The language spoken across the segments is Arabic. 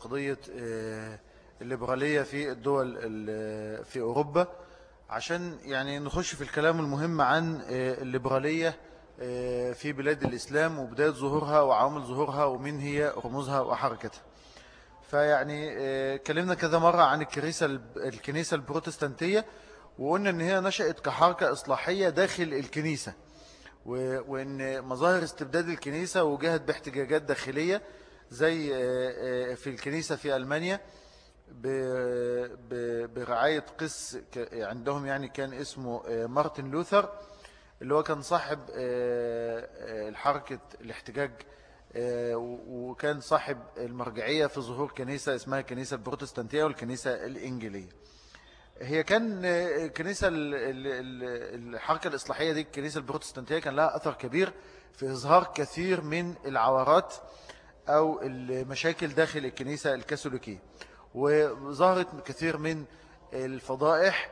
قضية الليبرالية في الدول في أوروبا. عشان يعني نخش في الكلام المهم عن الليبرالية في بلاد الإسلام وبداية ظهورها وعوامل ظهورها ومن هي رموزها وحركتها. فيعني كلمنا كذا مرة عن الكنيسة الكنيسة البروتستانتية وقلنا إن هي نشأت كحركة إصلاحية داخل الكنيسة وإن مظاهر استبداد الكنيسة وجهت باحتجاجات داخلية زي في الكنيسة في ألمانيا برعاية قس عندهم يعني كان اسمه مارتن لوثر اللي هو كان صاحب الحركة الاحتجاج وكان صاحب المرجعية في ظهور كنيسة اسمها كنيسة البروتستانتية والكنيسة الإنجيلية هي كان كنيسة الحركة الإصلاحية دي الكنيسة البروتستانتية كان لها أثر كبير في إظهار كثير من العورات أو المشاكل داخل الكنيسة الكاثوليكية. وظهرت كثير من الفضائح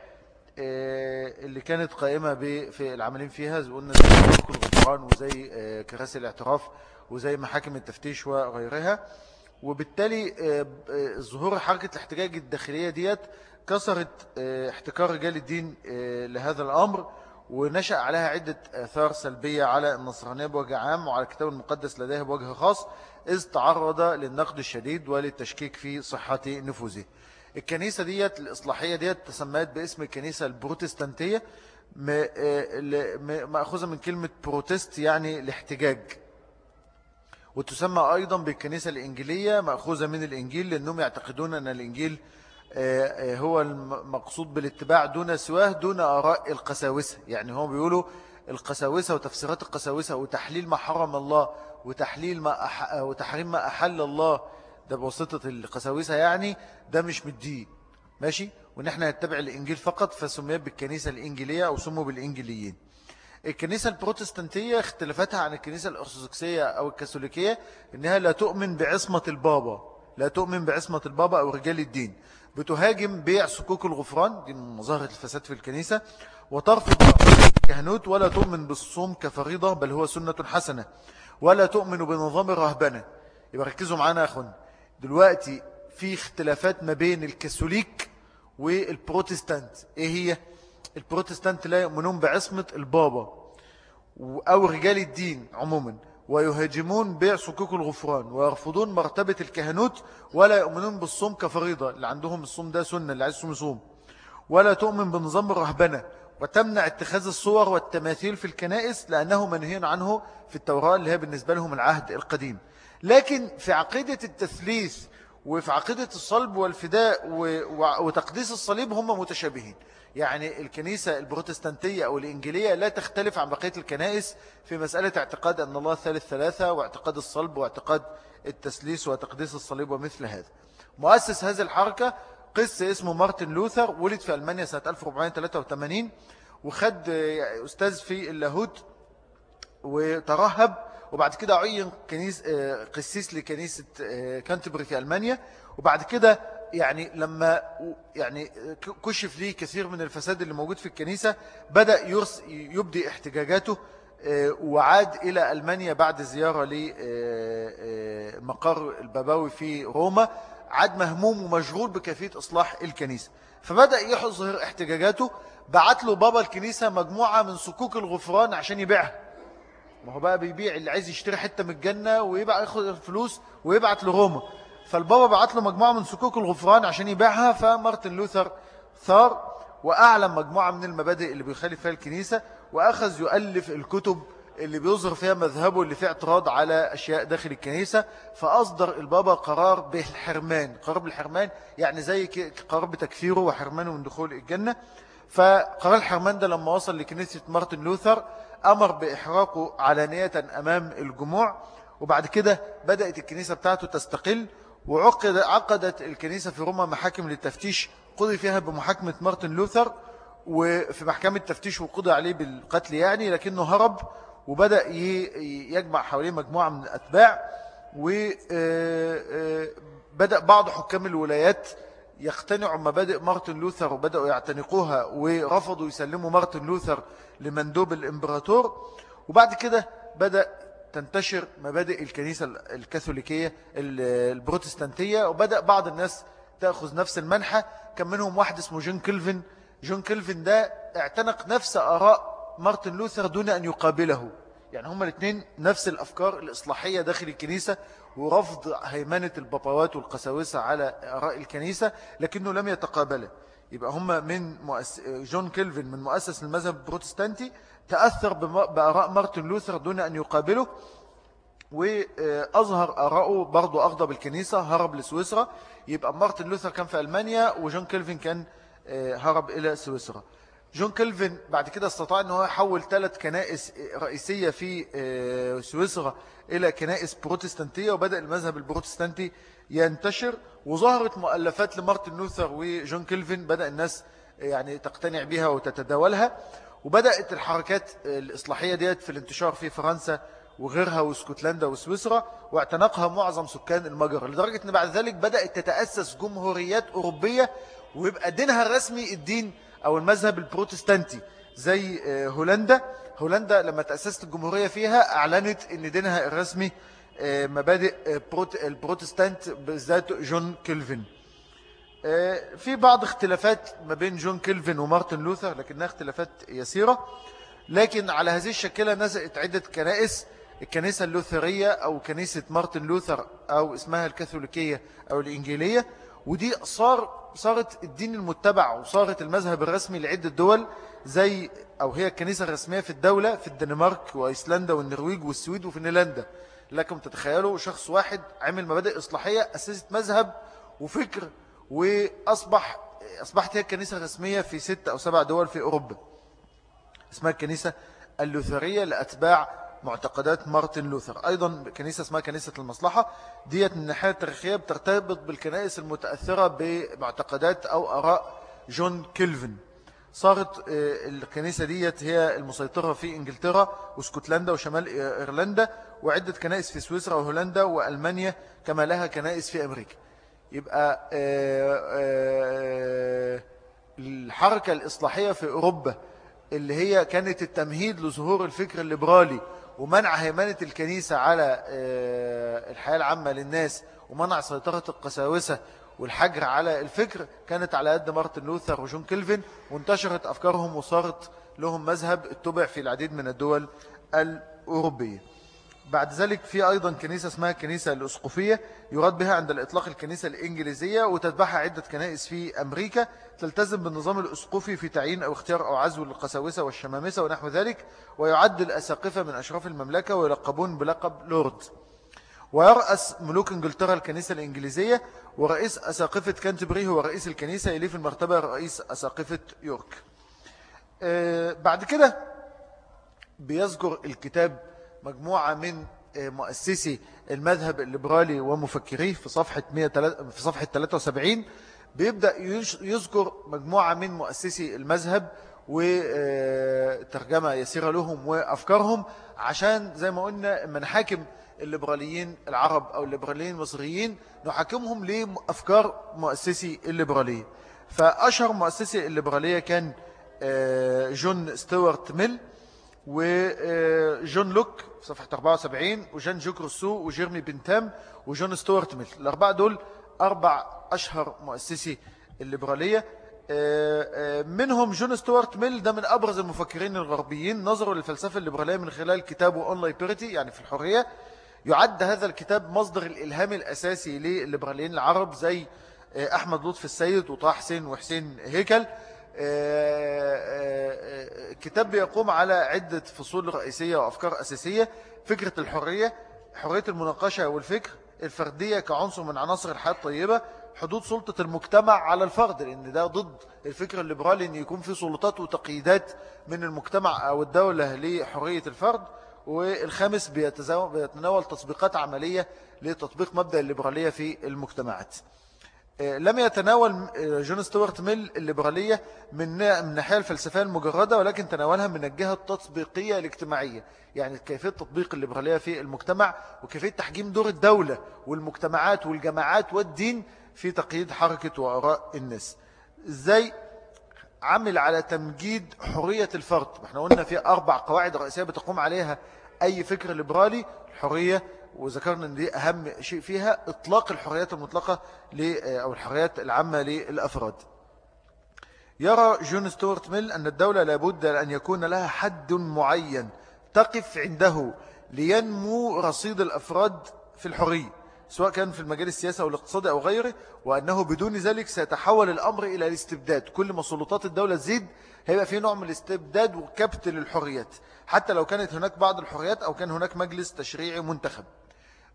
اللي كانت قائمة في العملين فيها زي قلنا زي الغفران وزي كراسي الاعتراف وزي محاكم التفتيش وغيرها. وبالتالي ظهور حركة الاحتجاج الداخلية ديت كسرت احتكار رجال الدين لهذا الأمر. ونشأ عليها عدة آثار سلبية على النصرانية بوجه عام وعلى الكتاب المقدس لديها بوجه خاص إذ تعرض للنقد الشديد وللتشكيك في صحة نفوذه. الكنيسة ديت الإصلاحية ديت تسميت باسم الكنيسة البروتستانتية مأخوذة من كلمة بروتست يعني الاحتجاج. وتسمى أيضا بالكنيسة الإنجيلية مأخوذة من الإنجيل لأنهم يعتقدون أن الإنجيل هو المقصود بالاتباع دون سواه دون آراء القساوسة. يعني هم بيقولوا القساوسة وتفسيرات القساوسة وتحليل ما حرم الله وتحليل ما أح... وتحريم ما أحل الله ده بواسطة القساوسة يعني ده مش من الدين. ماشي؟ ونحن نتبع الإنجيل فقط فسميت بالكنيسة الإنجيلية أو سموا بالإنجيليين. الكنيسة البروتستانتية اختلفتها عن الكنيسة الأرثوذكسية أو الكاثوليكية إنها لا تؤمن بعصمة البابا لا تؤمن بعصمة البابا أو رجال الدين. بتهاجم بيع صكوك الغفران دي من مظاهرة الفساد في الكنيسة وترفض الكهنوت ولا تؤمن بالصوم كفريضة بل هو سنة حسنة ولا تؤمن بنظام الرهبنة. يبقى ركزوا معانا يا أخوان. دلوقتي في اختلافات ما بين الكاثوليك والبروتستانت. إيه هي؟ البروتستانت لا يؤمنون بعصمة البابا أو رجال الدين عموما. ويهاجمون بيع صكوك الغفران ويرفضون مرتبة الكهنوت ولا يؤمنون بالصوم كفريضة اللي عندهم الصوم ده سنة اللي عايز يصوم ولا تؤمن بنظام الرهبنة وتمنع اتخاذ الصور والتماثيل في الكنائس لأنه منهي عنه في التوراة اللي هي بالنسبة لهم العهد القديم. لكن في عقيدة التثليث وفي عقيدة الصلب والفداء وتقديس الصليب هم متشابهين. يعني الكنيسة البروتستانتية أو الإنجيلية لا تختلف عن بقية الكنائس في مسألة اعتقاد أن الله ثالث ثلاثة واعتقاد الصلب واعتقاد التسليس وتقديس الصليب ومثل هذا. مؤسس هذه الحركة قس اسمه مارتن لوثر ولد في ألمانيا سنة 1483 وخد أستاذ في اللاهوت وترهب وبعد كده عين كنيس قسيس لكنيسة كانتبري في ألمانيا وبعد كده يعني لما يعني كشف ليه كثير من الفساد اللي موجود في الكنيسة بدأ يبدي احتجاجاته وعاد إلى ألمانيا بعد زيارة لمقر الباباوي في روما. عاد مهموم ومشغول بكيفية إصلاح الكنيسة. فبدأ يحظر احتجاجاته بعت له بابا الكنيسة مجموعة من صكوك الغفران عشان يبيعها. ما هو بقى بيبيع اللي عايز يشتري حتة من الجنة ويبقى ياخد الفلوس ويبعت لروما. فالبابا بعت له مجموعة من صكوك الغفران عشان يبيعها فمارتن لوثر ثار وأعلن مجموعة من المبادئ اللي بيخالف فيها الكنيسة وأخذ يؤلف الكتب اللي بيظهر فيها مذهبه اللي فيه اعتراض على أشياء داخل الكنيسة فأصدر البابا قرار بالحرمان. قرار بالحرمان يعني زي قرار بتكفيره وحرمانه من دخول الجنة. فقرار الحرمان ده لما وصل لكنيسة مارتن لوثر أمر بإحراقه علانية أمام الجموع وبعد كده بدأت الكنيسة بتاعته تستقل وعقد عقدت الكنيسة في روما محاكم للتفتيش قضي فيها بمحاكمة مارتن لوثر وفي محكمة تفتيش وقضي عليه بالقتل يعني لكنه هرب وبدأ يجمع حواليه مجموعة من الأتباع وبدأ بعض حكام الولايات يقتنعوا مبادئ مارتن لوثر وبدأوا يعتنقوها ورفضوا يسلموا مارتن لوثر لمندوب الإمبراطور. وبعد كده بدأ تنتشر مبادئ الكنيسة الكاثوليكية البروتستانتية وبدأ بعض الناس تأخذ نفس المنحى. كان منهم واحد اسمه جون كيلفن جون كيلفن ده اعتنق نفس آراء مارتن لوثر دون أن يقابله. يعني هما الاثنين نفس الأفكار الإصلاحية داخل الكنيسة ورفض هيمنة البابوات والقساوسة على آراء الكنيسة لكنه لم يتقابله. يبقى هما من مؤس... جون كيلفن من مؤسس المذهب البروتستانتي تأثر بآراء مارتن لوثر دون أن يقابله وأظهر آراءه برضو أغضب الكنيسة هرب لسويسرا. يبقى مارتن لوثر كان في ألمانيا وجون كيلفن كان آه، هرب إلى سويسرا. جون كيلفن بعد كده استطاع أنه يحول ثلاث كنائس رئيسية في آه، سويسرا إلى كنائس بروتستانتية وبدأ المذهب البروتستانتي ينتشر وظهرت مؤلفات لمارتن لوثر وجون كيلفن بدأ الناس يعني تقتنع بها وتتداولها وبدأت الحركات الإصلاحية ديت في الانتشار في فرنسا وغيرها واسكتلندا وسويسرا واعتنقها معظم سكان المجر. لدرجة أن بعد ذلك بدأت تتأسس جمهوريات أوروبية ويبقى دينها الرسمي الدين أو المذهب البروتستانتي زي آه، هولندا. هولندا لما تأسست الجمهورية فيها أعلنت أن دينها الرسمي مبادئ آه، البروتستانت بالذات جون كيلفن في بعض اختلافات ما بين جون كالفن ومارتن لوثر لكنها اختلافات يسيرة. لكن على هذه الشاكلة نزلت عدة كنائس الكنيسة اللوثرية أو كنيسة مارتن لوثر أو اسمها الكاثوليكية أو الإنجيلية. ودي صار صارت الدين المتبع وصارت المذهب الرسمي لعدة دول زي أو هي الكنيسة الرسمية في الدولة في الدنمارك وإيسلندا والنرويج والسويد وفنلندا لكم تتخيلوا شخص واحد عمل مبادئ إصلاحية أسست مذهب وفكر وأصبح أصبحت هي الكنيسة الرسمية في ست أو سبع دول في أوروبا. اسمها الكنيسة اللوثرية لأتباع معتقدات مارتن لوثر. أيضا كنيسة اسمها كنيسة المصلحة. ديت من الناحية التاريخية بترتبط بالكنائس المتأثرة بمعتقدات أو أراء جون كيلفن. صارت آه، الكنيسة ديت هي المسيطرة في إنجلترا وإسكتلندا وشمال إيرلندا وعدة كنائس في سويسرا وهولندا وألمانيا كما لها كنائس في أمريكا. يبقى آه، آه، الحركة الإصلاحية في أوروبا اللي هي كانت التمهيد لظهور الفكر الليبرالي ومنع هيمنة الكنيسة على آه، الحياة العامة للناس ومنع سيطرة القساوسة والحجر على الفكر كانت على قد مارتن لوثر وجون كيلفن وانتشرت أفكارهم وصارت لهم مذهب اتبع في العديد من الدول الأوروبية. بعد ذلك في أيضا كنيسة اسمها الكنيسة الأسقفية يراد بها عند الإطلاق الكنيسة الإنجليزية وتتبعها عدة كنائس في أمريكا تلتزم بالنظام الأسقفي في تعيين أو اختيار أو عزو للقساوسة والشمامسة ونحو ذلك ويعد الأساقفة من أشراف المملكة ويلقبون بلقب لورد. ويرأس ملوك إنجلترا الكنيسة الإنجليزية ورئيس أساقفة كانتبري هو رئيس الكنيسة يليه في المرتبة رئيس أساقفة يورك. آه، بعد كده بيذكر الكتاب مجموعة من آه، مؤسسي المذهب الليبرالي ومفكريه في صفحة في صفحة 73 بيبدأ يذكر مجموعة من مؤسسي المذهب وترجمة آه، يسيرة لهم وأفكارهم عشان زي ما قلنا من حاكم الليبراليين العرب أو الليبراليين المصريين نحاكمهم لأفكار مؤسسي الليبرالية فأشهر مؤسسي الليبرالية كان آه، جون ستيوارت ميل وجون لوك في صفحة 74 وجان جاك روسو وجيرمي بنتام وجون ستوارت ميل. الأربعة دول أربع أشهر مؤسسي الليبرالية. آه، آه، منهم جون ستوارت ميل ده من أبرز المفكرين الغربيين نظروا للفلسفة الليبرالية من خلال كتابه On Liberty يعني في الحرية. يعد هذا الكتاب مصدر الإلهام الأساسي للليبراليين العرب زي آه، أحمد لطف السيد وطه حسين وحسين هيكل. كتاب بيقوم على عدة فصول رئيسية وأفكار أساسية. فكرة الحرية حرية المناقشة والفكر. الفردية كعنصر من عناصر الحياة الطيبة. حدود سلطة المجتمع على الفرد لأن ده ضد الفكر الليبرالي أن يكون في سلطات وتقييدات من المجتمع أو الدولة لحرية الفرد. والخامس بيتناول تطبيقات عملية لتطبيق مبدأ الليبرالية في المجتمعات. آه، لم يتناول آه، جون ستوارت ميل الليبرالية من الناحية الفلسفية المجردة ولكن تناولها من الجهة التطبيقية الاجتماعية. يعني كيفية تطبيق الليبرالية في المجتمع وكيفية تحجيم دور الدولة والمجتمعات والجماعات والدين في تقييد حركة وآراء الناس. إزاي عمل على تمجيد حرية الفرد. إحنا قلنا في أربع قواعد رئيسية بتقوم عليها أي فكر ليبرالي الحرية وذكرنا أن دي أهم شيء فيها إطلاق الحريات المطلقة أو الحريات العامة للأفراد. يرى جون ستيوارت ميل أن الدولة لابد أن يكون لها حد معين تقف عنده لينمو رصيد الأفراد في الحرية. سواء كان في المجال السياسي أو الاقتصادي أو غيره وأنه بدون ذلك سيتحول الأمر إلى الاستبداد. كل ما سلطات الدولة تزيد هيبقى في نوع من الاستبداد وكبت للحريات. حتى لو كانت هناك بعض الحريات أو كان هناك مجلس تشريعي منتخب.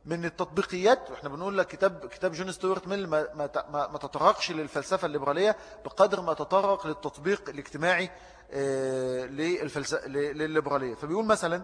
من التطبيقيات وإحنا بنقول لك كتاب كتاب جون ستيوارت ميل ما ما ما تطرقش للفلسفة الليبرالية بقدر ما تطرق للتطبيق الاجتماعي آه، للفلسفه للليبرالية. فبيقول مثلا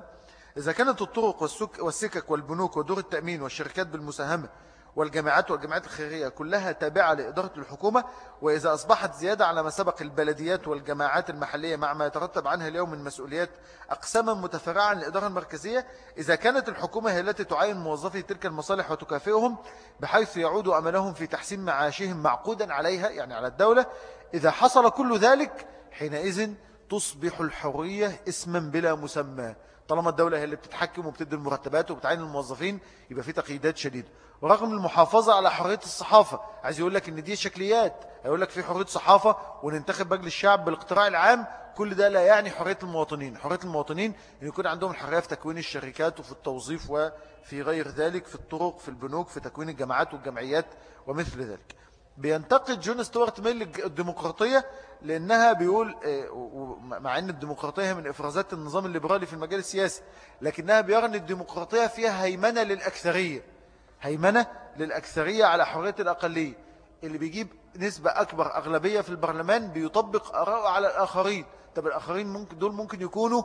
إذا كانت الطرق والسكك والبنوك ودور التأمين والشركات بالمساهمة والجامعات والجامعات الخيرية كلها تابعة لإدارة الحكومة وإذا أصبحت زيادة على ما سبق البلديات والجماعات المحلية مع ما يترتب عنها اليوم من مسؤوليات أقساما متفرعة للإدارة المركزية إذا كانت الحكومة هي التي تعين موظفي تلك المصالح وتكافئهم بحيث يعود أملهم في تحسين معاشهم معقودا عليها يعني على الدولة إذا حصل كل ذلك حينئذ تصبح الحرية اسما بلا مسمى. طالما الدولة هي اللي بتتحكم وبتدي المرتبات وبتعين الموظفين يبقى في تقييدات شديدة. ورغم المحافظة على حرية الصحافة عايز يقول لك إن دي شكليات. هيقول لك في حرية صحافة وننتخب مجلس الشعب بالاقتراع العام كل ده لا يعني حرية المواطنين. حرية المواطنين إن يكون عندهم الحرية في تكوين الشركات وفي التوظيف وفي غير ذلك في الطرق في البنوك في تكوين الجامعات والجمعيات ومثل ذلك. بينتقد جون ستوارت ميل الديمقراطية لأنها بيقول آه، مع أن الديمقراطية من إفرازات النظام الليبرالي في المجال السياسي لكنها بيرى أن الديمقراطية فيها هيمنة للأكثرية هيمنة للأكثرية على حرية الأقلية اللي بيجيب نسبة أكبر أغلبية في البرلمان بيطبق أراءه على الآخرين. طب الآخرين ممكن دول ممكن يكونوا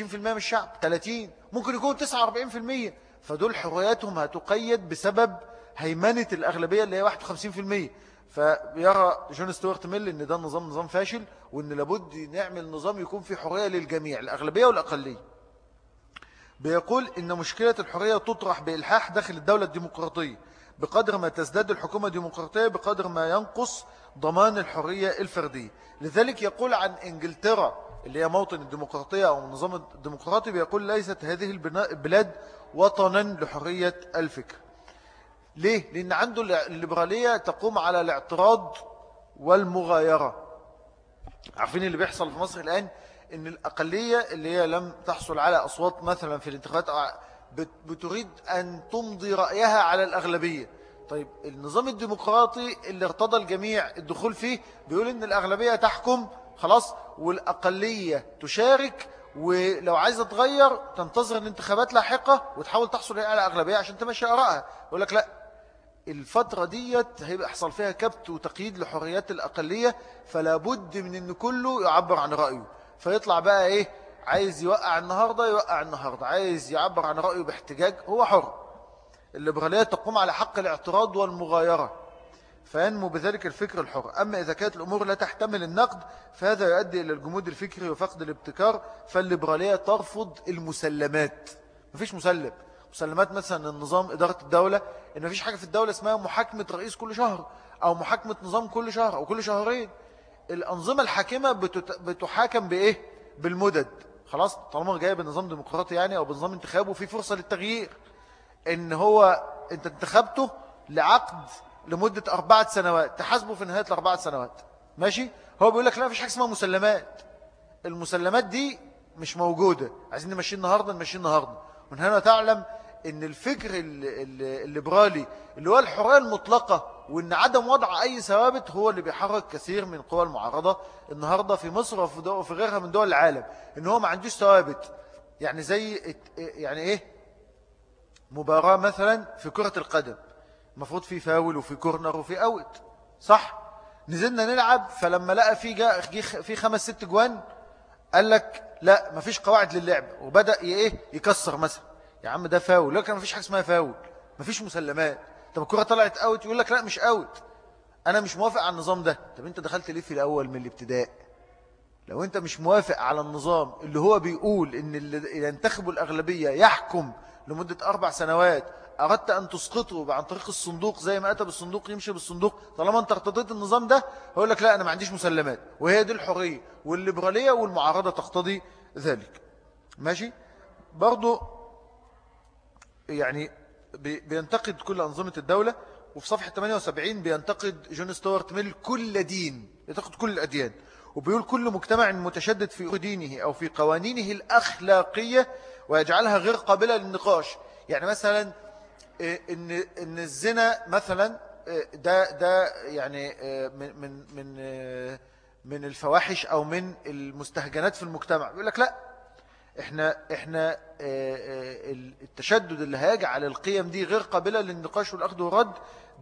20% من الشعب 30 ممكن يكونوا 49% فدول حرياتهم هتقيد بسبب هيمنة الأغلبية اللي هي 51% فيرى جون ستوارت ميل إن ده النظام نظام فاشل وإن لابد نعمل نظام يكون فيه حرية للجميع الأغلبية والأقلية. بيقول إن مشكلة الحرية تطرح بإلحاح داخل الدولة الديمقراطية. بقدر ما تزداد الحكومة ديمقراطية بقدر ما ينقص ضمان الحرية الفردية. لذلك يقول عن إنجلترا اللي هي موطن الديمقراطية أو النظام الديمقراطي بيقول ليست هذه البلاد وطنا لحرية الفكر. ليه؟ لأن عنده الليبرالية تقوم على الاعتراض والمغايرة. عارفين اللي بيحصل في مصر الآن؟ إن الأقلية اللي هي لم تحصل على أصوات مثلا في الانتخابات بتريد أن تمضي رأيها على الأغلبية. طيب النظام الديمقراطي اللي ارتضى الجميع الدخول فيه بيقول إن الأغلبية تحكم خلاص والأقلية تشارك ولو عايزة تغير تنتظر الانتخابات لاحقة وتحاول تحصل على أغلبية عشان تمشي أرائها. يقول لك لا الفترة ديت هيبقى يحصل فيها كبت وتقييد لحريات الأقلية فلا بد من أن كله يعبر عن رأيه. فيطلع بقى إيه؟ عايز يوقع النهاردة يوقع النهاردة. عايز يعبر عن رأيه باحتجاج هو حر. الليبرالية تقوم على حق الاعتراض والمغايرة. فينمو بذلك الفكر الحر. أما إذا كانت الأمور لا تحتمل النقد فهذا يؤدي إلى الجمود الفكري وفقد الابتكار فالليبرالية ترفض المسلمات. مفيش مسلم. مسلمات مثلا النظام إدارة الدولة إن مفيش حاجة في الدولة اسمها محاكمة رئيس كل شهر أو محاكمة نظام كل شهر أو كل شهرين. الأنظمة الحاكمة بتحاكم بإيه؟ بالمدد. خلاص طالما جايب النظام ديمقراطي يعني أو بنظام انتخابه في فرصة للتغيير. إن هو أنت انتخبته لعقد لمدة أربعة سنوات تحاسبه في نهاية الأربعة سنوات. ماشي؟ هو بيقول لك لا مفيش حاجة اسمها مسلمات. المسلمات دي مش موجودة. عايزين نمشي النهاردة نمشي النهاردة. من هنا تعلم إن الفكر الليبرالي اللي هو الحرية المطلقة وإن عدم وضع أي ثوابت هو اللي بيحرك كثير من قوى المعارضة. النهاردة في مصر وفي غيرها من دول العالم إن هو ما عندوش ثوابت. يعني زي يعني إيه؟ مباراة مثلا في كرة القدم. المفروض في فاول وفي كورنر وفي أوت. صح؟ نزلنا نلعب فلما لقى في في خمس ست جوان قال لك لا مفيش قواعد للعب. وبدأ إيه؟ يكسر مثلا. يا عم ده فاول. لكن مفيش حاجة اسمها فاول. مفيش مسلمات. طب الكرة طلعت out يقول لك لا مش out أنا مش موافق على النظام ده. طب أنت دخلت ليه في الأول من الابتداء؟ لو أنت مش موافق على النظام اللي هو بيقول إن اللي ينتخبوا الأغلبية يحكم لمدة أربع سنوات أردت أن تسقطه عن طريق الصندوق زي ما أتى بالصندوق يمشي بالصندوق طالما أنت ارتضيت النظام ده هقول لك لا أنا ما عنديش مسلمات. وهي دي الحرية والليبرالية والمعارضة تقتضي ذلك. ماشي؟ برضو يعني بينتقد كل أنظمة الدولة وفي صفحة 78 بينتقد جون ستوارت ميل كل دين ينتقد كل الأديان وبيقول كل مجتمع متشدد في دينه أو في قوانينه الأخلاقية ويجعلها غير قابلة للنقاش. يعني مثلا إيه، إن, إن الزنا مثلا إيه، ده, ده يعني إيه، من, من, من, من الفواحش أو من المستهجنات في المجتمع. يقول لك لا إحنا إحنا التشدد اللي هيجعل القيم دي غير قابلة للنقاش والأخذ والرد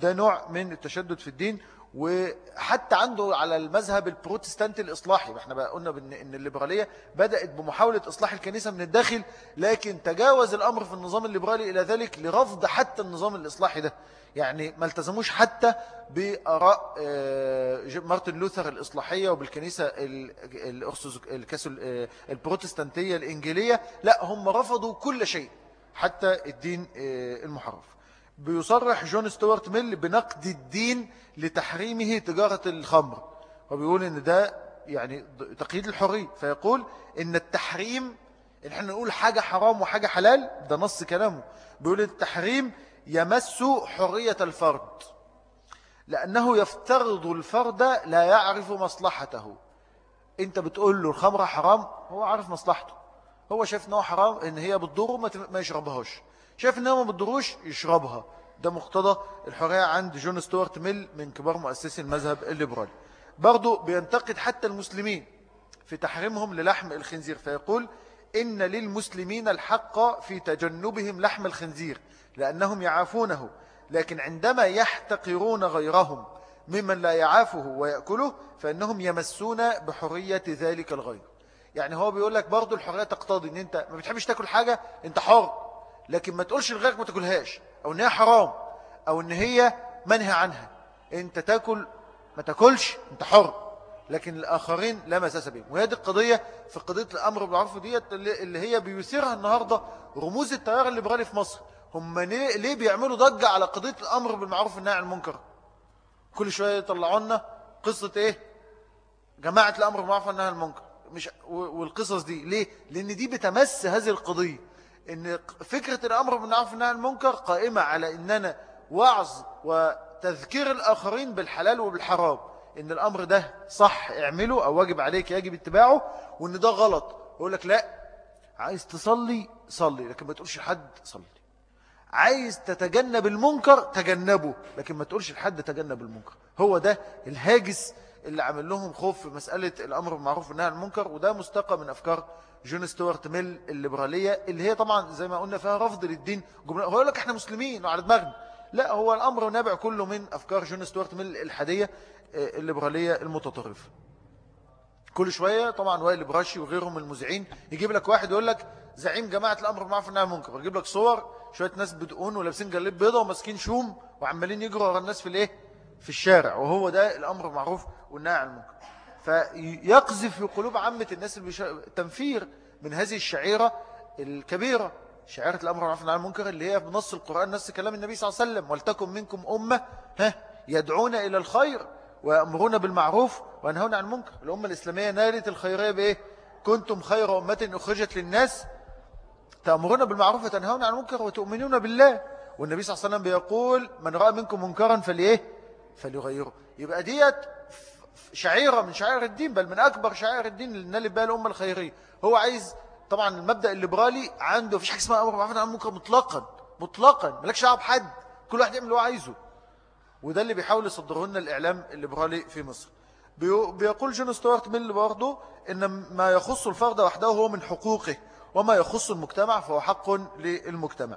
ده نوع من التشدد في الدين وحتى عنده على المذهب البروتستانتي الإصلاحي. إحنا بقى قلنا إن الليبرالية بدأت بمحاولة إصلاح الكنيسة من الداخل لكن تجاوز الأمر في النظام الليبرالي إلى ذلك لرفض حتى النظام الإصلاحي ده. يعني ما التزموش حتى بأراء آه، مارتن لوثر الإصلاحية وبالكنيسة آه، البروتستانتية الإنجيلية لا هم رفضوا كل شيء حتى الدين آه، المحرف. بيصرح جون ستوارت ميل بنقد الدين لتحريمه تجارة الخمر. وبيقول إن ده يعني تقييد الحرية. فيقول إن التحريم إن إحنا نقول حاجة حرام وحاجة حلال ده نص كلامه. بيقول التحريم يمس حرية الفرد. لأنه يفترض الفرد لا يعرف مصلحته. أنت بتقول له الخمرة حرام هو عارف مصلحته. هو شايف انه حرام إن هي بتضره ما يشربهاش. شايف انها ما بتضروش يشربها. ده مقتضى الحرية عند جون ستوارت ميل من كبار مؤسسي المذهب الليبرالي برضو بينتقد حتى المسلمين في تحريمهم للحم الخنزير فيقول إن للمسلمين الحق في تجنبهم لحم الخنزير لأنهم يعافونه. لكن عندما يحتقرون غيرهم ممن لا يعافه ويأكله فإنهم يمسون بحرية ذلك الغير. يعني هو بيقول لك برضو الحرية تقتضي إن أنت ما بتحبش تاكل حاجة أنت حر. لكن ما تقولش لغيرك ما تاكلهاش أو إن هي حرام أو إن هي منهى عنها. أنت تاكل ما تاكلش أنت حر. لكن الآخرين لا مساس بهم. وهي دي القضية في قضية الأمر بالمعروف ديت اللي هي بيثيرها النهاردة رموز التيار الليبرالي في مصر. هم ليه بيعملوا ضجة على قضية الأمر بالمعروف والنهي عن المنكر؟ كل شوية يطلعوا لنا قصة إيه؟ جماعة الأمر بالمعروف والنهي عن المنكر. مش والقصص دي. ليه؟ لأن دي بتمس هذه القضية. إن فكرة الأمر بالمعروف والنهي عن المنكر قائمة على إننا وعظ وتذكير الآخرين بالحلال وبالحرام. إن الأمر ده صح اعمله أو واجب عليك يجب اتباعه وإن ده غلط يقول لك لا عايز تصلي صلي لكن ما تقولش لحد صلي. عايز تتجنب المنكر تجنبه لكن ما تقولش لحد تجنب المنكر. هو ده الهاجس اللي عمل لهم خوف في مسألة الأمر بالمعروف والنهي عن المنكر وده مستقى من أفكار جون ستوارت ميل الليبرالية اللي هي طبعا زي ما قلنا فيها رفض للدين. هو يقول لك إحنا مسلمين وعلى دماغنا. لا هو الأمر نابع كله من أفكار جون ستوارت ميل الحادية. آه، الليبرالية المتطرفة. كل شوية طبعا وائل الإبراشي وغيرهم المذيعين يجيب لك واحد يقول لك زعيم جماعة الأمر بالمعروف والنهي عن المنكر يجيب لك صور شوية ناس بدقون ولابسين جلاليب بيضة وماسكين شوم وعمالين يجروا ورا الناس في الإيه؟ في الشارع. وهو ده الأمر المعروف والنهي عن المنكر. فيقذف في قلوب عامة الناس تنفير من هذه الشعيرة الكبيرة. شعيرة الأمر المعروف والنهي عن المنكر اللي هي بنص القرآن نص كلام النبي صلى الله عليه وسلم. ولتكن منكم أمة ها يدعون إلى الخير. ويأمرون بالمعروف وينهون عن المنكر. الأمة الإسلامية نالت الخيرية بإيه؟ كنتم خير أمة أخرجت للناس. تأمرون بالمعروف وتنهون عن المنكر وتؤمنون بالله. والنبي صلى الله عليه وسلم بيقول من رأى منكم منكرا فليه فليغيره يبقى ديت شعيرة من شعائر الدين بل من أكبر شعائر الدين اللي نالت بها الأمة الخيرية. هو عايز طبعا المبدأ الليبرالي عنده مفيش حاجة اسمها أمر بالمعروف ونهي عن المنكر مطلقا مطلقا. مالكش دعوة بحد كل واحد يعمل اللي هو عايزه. وده اللي بيحاول يصدره لنا الإعلام الليبرالي في مصر. بيقول جون ستوارت ميل برضه إن ما يخص الفرد وحده هو من حقوقه وما يخص المجتمع فهو حق للمجتمع.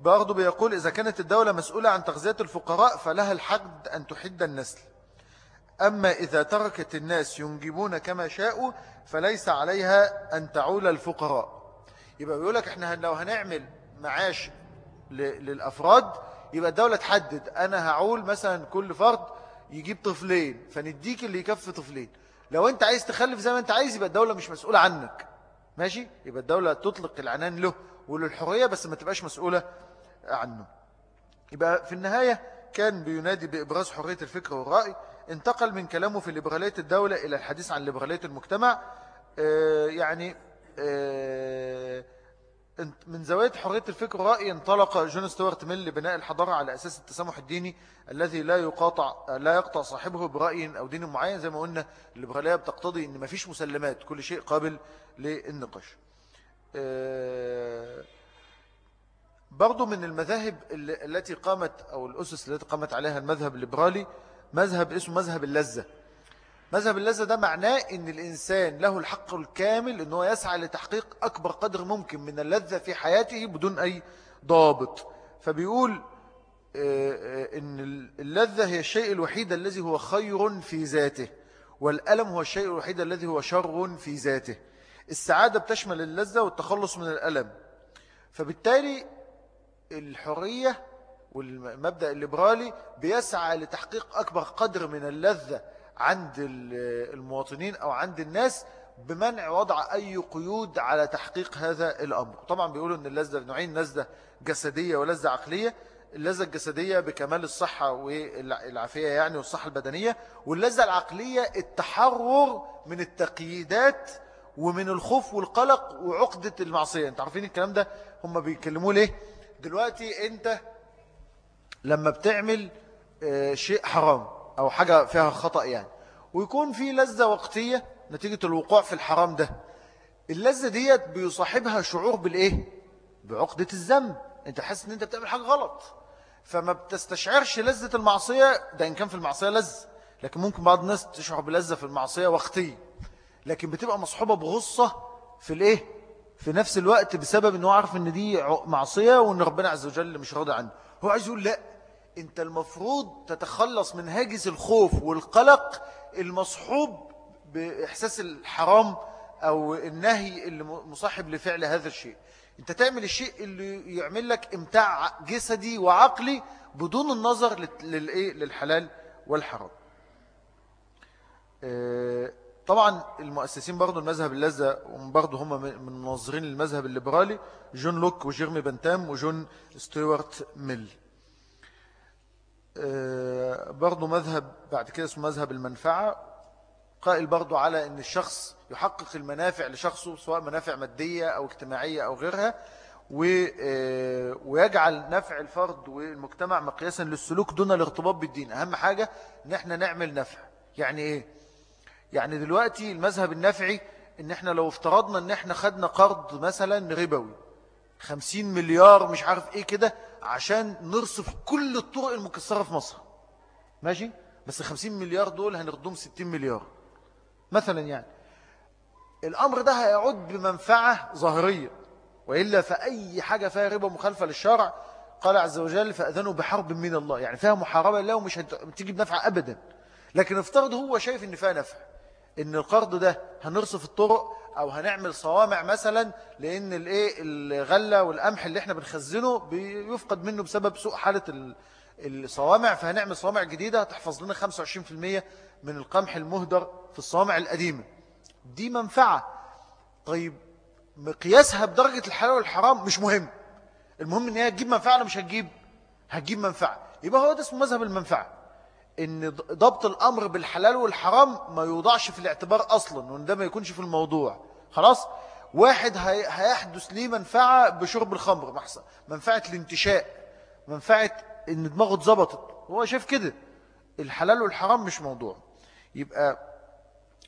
برضه بيقول إذا كانت الدولة مسؤولة عن تغذية الفقراء فلها الحق أن تحد النسل. أما إذا تركت الناس ينجبون كما شاءوا فليس عليها أن تعول الفقراء. يبقى بيقول لك إحنا لو هنعمل معاش للأفراد يبقى الدولة تحدد أنا هعول مثلا كل فرد يجيب طفلين فنديك اللي يكفي طفلين. لو أنت عايز تخلف زي ما أنت عايز يبقى الدولة مش مسؤولة عنك. ماشي؟ يبقى الدولة تطلق العنان له وللحرية بس ما تبقاش مسؤولة عنه. يبقى في النهاية كان بينادي بإبراز حرية الفكر والرأي انتقل من كلامه في ليبرالية الدولة إلى الحديث عن ليبرالية المجتمع. آه، يعني آه، من زوايا حرية الفكر رأي انطلق جون ستوارت ميل لبناء الحضارة على أساس التسامح الديني الذي لا يقاطع لا يقطع صاحبه برأي أو دين معين. زي ما قلنا الليبرالية بتقتضي أن مفيش مسلمات كل شيء قابل للنقاش. آه، برضو من المذاهب التي قامت أو الأسس التي قامت عليها المذهب الليبرالي مذهب اسمه مذهب اللذة. مذهب اللذة ده معناه إن الإنسان له الحق الكامل أنه يسعى لتحقيق أكبر قدر ممكن من اللذة في حياته بدون أي ضابط. فبيقول آه، آه، إن اللذة هي الشيء الوحيد الذي هو خير في ذاته والألم هو الشيء الوحيد الذي هو شر في ذاته. السعادة بتشمل اللذة والتخلص من الألم. فبالتالي الحرية والمبدأ الليبرالي بيسعى لتحقيق أكبر قدر من اللذة عند المواطنين أو عند الناس بمنع وضع أي قيود على تحقيق هذا الأمر. طبعا بيقولوا أن اللذة نوعين لذة جسدية ولذة عقلية. اللذة الجسدية بكمال الصحة والعافية يعني والصحة البدنية واللذة العقلية التحرر من التقييدات ومن الخوف والقلق وعقدة المعصية. أنت عارفين الكلام ده؟ هم بيكلموه ليه؟ دلوقتي أنت لما بتعمل آه، شيء حرام أو حاجة فيها خطأ يعني. ويكون في لذة وقتية نتيجة الوقوع في الحرام ده. اللذة ديت بيصاحبها شعور بالإيه؟ بعقدة الذنب. أنت حاسس إن أنت بتعمل حاجة غلط. فما بتستشعرش لذة المعصية ده إن كان في المعصية لذة. لكن ممكن بعض الناس تشعر بلذة في المعصية وقتية. لكن بتبقى مصحوبة بغصة في الإيه؟ في نفس الوقت بسبب انه عارف إن دي معصية وإن ربنا عز وجل مش راضي عنه. هو عايز يقول لأ. انت المفروض تتخلص من هاجس الخوف والقلق المصحوب بإحساس الحرام أو النهي اللي مصاحب لفعل هذا الشيء. انت تعمل الشيء اللي يعمل لك امتاع جسدي وعقلي بدون النظر للحلال والحرام. آه، طبعا المؤسسين برضو المذهب اللذة برضو هم من منظرين المذهب الليبرالي جون لوك وجيرمي بنتام وجون ستيوارت ميل. برضو مذهب بعد كده اسمه مذهب المنفعة قائل برضو على أن الشخص يحقق المنافع لشخصه سواء منافع مادية أو اجتماعية أو غيرها آه، ويجعل نفع الفرد والمجتمع مقياسا للسلوك دون الارتباط بالدين أهم حاجة أن إحنا نعمل نفع يعني إيه؟ يعني دلوقتي المذهب النفعي إن إحنا لو افترضنا إن إحنا خدنا قرض مثلا ربوي خمسين مليار مش عارف إيه كده عشان نرصف كل الطرق المكسرة في مصر. ماشي؟ بس خمسين مليار دول هنردهم ستين مليار. مثلا يعني الأمر ده هيعود بمنفعة ظاهرية وإلا فأي حاجة فيها ربا مخالفة للشرع قال عز وجل فأذنوا بحرب من الله. يعني فيها محاربة الله ومش هتيجي بنفع أبدا. لكن افترض هو شايف إن فيها نفع إن القرض ده هنرصف الطرق أو هنعمل صوامع مثلا لأن الإيه الغلة والقمح اللي إحنا بنخزنه بيفقد منه بسبب سوء حالة الصوامع. فهنعمل صوامع جديدة هتحفظ لنا 25% من القمح المهدر في الصوامع القديمة. دي منفعة. طيب مقياسها بدرجة الحلال والحرام مش مهم. المهم إن هي تجيب منفعة ولا مش هتجيب؟ هتجيب منفعة. يبقى هو ده اسمه مذهب المنفعة. إن ضبط الأمر بالحلال والحرام ما يوضعش في الاعتبار أصلا وإن ده ما يكونش في الموضوع. خلاص؟ واحد هيحدث ليه منفعة بشرب الخمر محسن؟ منفعة الانتشاء؟ منفعة إن دماغه اتظبطت؟ هو شايف كده. الحلال والحرام مش موضوع. يبقى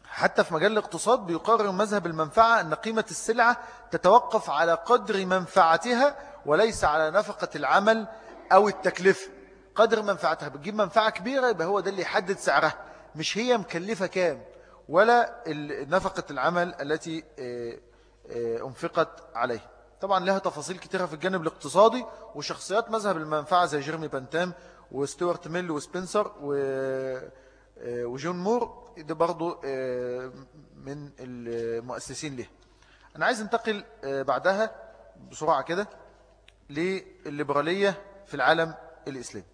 حتى في مجال الاقتصاد بيقرر مذهب المنفعة أن قيمة السلعة تتوقف على قدر منفعتها وليس على نفقة العمل أو التكلفة. قدر منفعتها بتجيب منفعة كبيرة يبقى هو ده اللي يحدد سعرها. مش هي مكلفة كام ولا نفقة العمل التي آه، آه، أنفقت عليه طبعا لها تفاصيل كثيرة في الجانب الاقتصادي وشخصيات مذهب المنفعة زي جيرمي بانتام وستيوارت ميل وسبنسر آه، وجون مور. ده برضو من المؤسسين له أنا عايز انتقل بعدها بسرعة كده للليبرالية في العالم الإسلامي.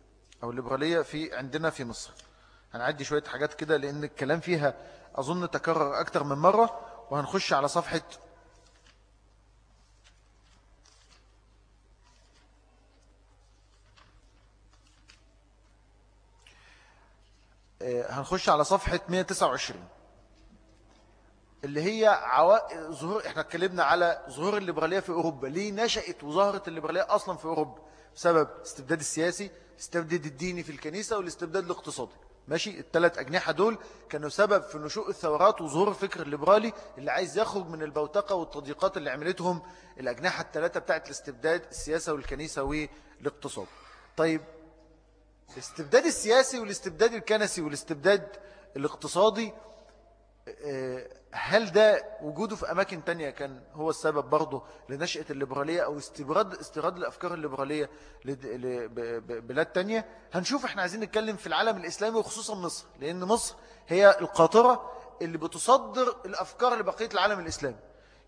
أو الليبرالية في عندنا في مصر. هنعدي شوية حاجات كده لأن الكلام فيها أظن تكرر أكتر من مرة وهنخش على صفحة آه، هنخش على صفحة 129 اللي هي عوا... ظهور إحنا اتكلمنا على ظهور الليبرالية في أوروبا. ليه نشأت وظهرت الليبرالية أصلا في أوروبا؟ بسبب استبداد السياسي استبداد الديني في الكنيسة والاستبداد الاقتصادي. ماشي؟ الثلاث أجنحة دول كانوا سبب في نشوء الثورات وظهور الفكر الليبرالي اللي عايز يخرج من البوتقة والتضييقات اللي عملتهم الأجنحة الثلاثة بتاعت الاستبداد السياسة والكنيسة والاقتصاد. طيب الاستبداد السياسي والاستبداد الكنسي والاستبداد الاقتصادي آه، هل ده وجوده في أماكن تانية كان هو السبب برضه لنشأة الليبرالية أو استبراد استيراد الأفكار الليبرالية لبلاد تانية؟ هنشوف إحنا عايزين نتكلم في العالم الإسلامي وخصوصا مصر لأن مصر هي القاطرة اللي بتصدر الأفكار لبقية العالم الإسلامي.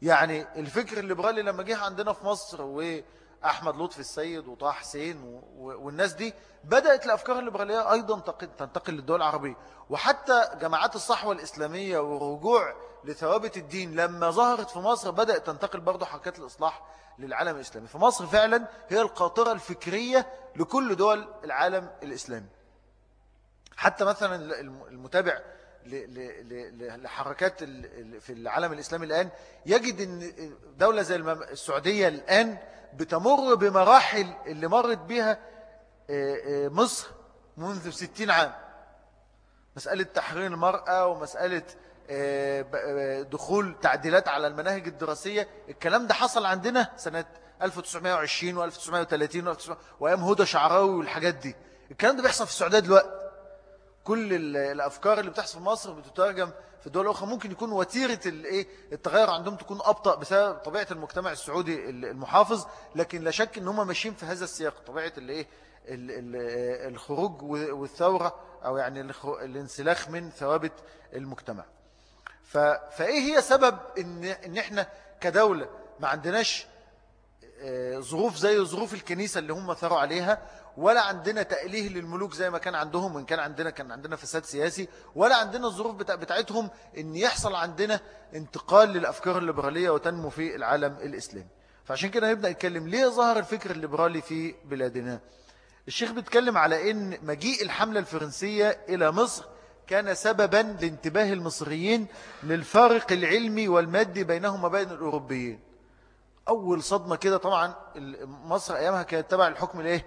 يعني الفكر الليبرالي لما جه عندنا في مصر و أحمد لطفي السيد وطه حسين والناس دي بدأت الأفكار الليبرالية أيضا تنتقل للدول العربية. وحتى جماعات الصحوة الإسلامية ورجوع لثوابت الدين لما ظهرت في مصر بدأت تنتقل برضو حركات الإصلاح للعالم الإسلامي. فمصر فعلا هي القاطرة الفكرية لكل دول العالم الإسلامي. حتى مثلا المتابع لحركات في العالم الإسلامي الآن يجد أن دولة زي السعودية الآن بتمر بمراحل اللي مرت بها آه، آه، مصر منذ ستين عام. مسألة تحرير المرأة ومسألة دخول تعديلات على المناهج الدراسية. الكلام ده حصل عندنا سنة 1920 و1930 وأيام هدى شعراوي والحاجات دي. الكلام ده بيحصل في السعودية دلوقتي. كل الأفكار اللي بتحصل في مصر بتترجم في الدول الأخرى ممكن يكون وتيرة الايه التغير عندهم تكون أبطأ بسبب طبيعة المجتمع السعودي المحافظ. لكن لا شك إن هم ماشيين في هذا السياق. طبيعة الايه الخروج والثورة أو يعني الانسلاخ من ثوابت المجتمع. فإيه هي سبب إن, إن إحنا كدولة ما عندناش آه، ظروف زي ظروف الكنيسة اللي هم ثروا عليها ولا عندنا تأليه للملوك زي ما كان عندهم وإن كان عندنا كان عندنا فساد سياسي ولا عندنا الظروف بتاع بتاعتهم إن يحصل عندنا انتقال للأفكار الليبرالية وتنمو في العالم الإسلامي. فعشان كده نبدأ نتكلم ليه ظهر الفكر الليبرالي في بلادنا. الشيخ بيتكلم على إن مجيء الحملة الفرنسية إلى مصر كان سببا لانتباه المصريين للفارق العلمي والمادي بينهم وبين الأوروبيين. أول صدمة كده طبعا مصر أيامها كانت تبع الحكم الإيه؟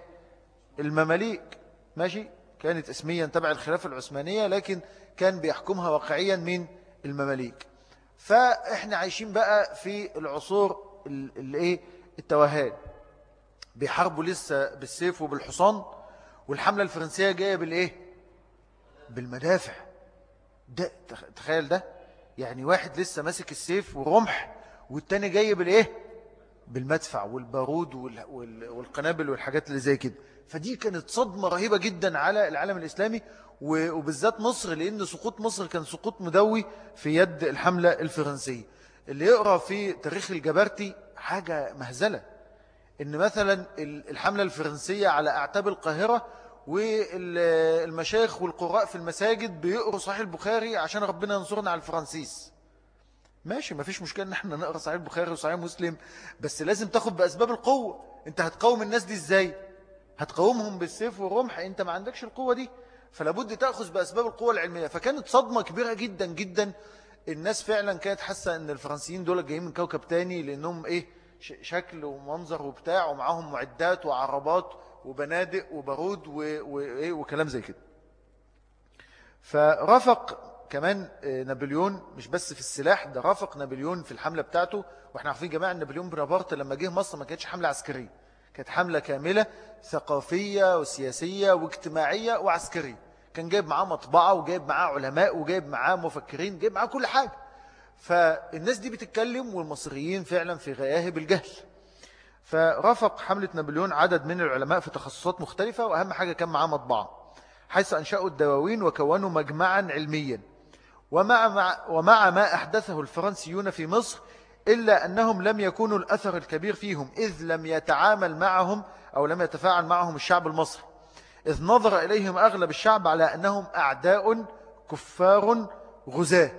المماليك. ماشي؟ كانت اسميا تبع الخلافة العثمانية لكن كان بيحكمها واقعيا من المماليك. فإحنا عايشين بقى في العصور الإيه؟ التوهان. بيحاربوا لسه بالسيف وبالحصان والحملة الفرنسية جاية بالإيه؟ بالمدافع. ده تخيل ده. يعني واحد لسه ماسك السيف ورمح والتاني جاي بالإيه؟ بالمدفع والبارود والقنابل والحاجات اللي زي كده. فدي كانت صدمة رهيبة جدا على العالم الإسلامي وبالذات مصر لأن سقوط مصر كان سقوط مدوي في يد الحملة الفرنسية. اللي يقرأ في تاريخ الجبرتي حاجة مهزلة. إن مثلا الحملة الفرنسية على أعتاب القاهرة والمشايخ والقراء في المساجد بيقروا صحيح البخاري عشان ربنا ينصرنا على الفرنسيس. ماشي ما فيش مشكلة إن إحنا نقرأ صحيح البخاري وصحيح مسلم بس لازم تاخد بأسباب القوة. أنت هتقوم الناس دي إزاي؟ هتقومهم بالسيف والرمح أنت ما عندكش القوة دي. فلابد تأخذ بأسباب القوة العلمية. فكانت صدمة كبيرة جدا جدا. الناس فعلا كانت حاسة إن الفرنسيين دول جايين من كوكب تاني لأنهم إيه شكل ومنظر وبتاع ومعاهم معدات وعربات وبنادق وبارود وإيه وكلام زي كده. فرافق كمان آه، نابليون مش بس في السلاح ده رافق نابليون في الحملة بتاعته. وإحنا عارفين جماعة نابليون بنابرت لما جه مصر ما كانتش حملة عسكرية. كانت حملة كاملة ثقافية وسياسية واجتماعية وعسكرية. كان جايب معاه مطبعة وجايب معاه علماء وجايب معاه مفكرين جايب معاه كل حاجة. فالناس دي بتتكلم والمصريين فعلا في غياهب الجهل. فرافق حملة نابليون عدد من العلماء في تخصصات مختلفة وأهم حاجة كان معاه مطبعة حيث أنشأوا الدواوين وكونوا مجمعا علميا. ومع, ومع ما أحدثه الفرنسيون في مصر إلا أنهم لم يكونوا الأثر الكبير فيهم إذ لم يتعامل معهم أو لم يتفاعل معهم الشعب المصري. إذ نظر إليهم أغلب الشعب على أنهم أعداء كفار غزاة.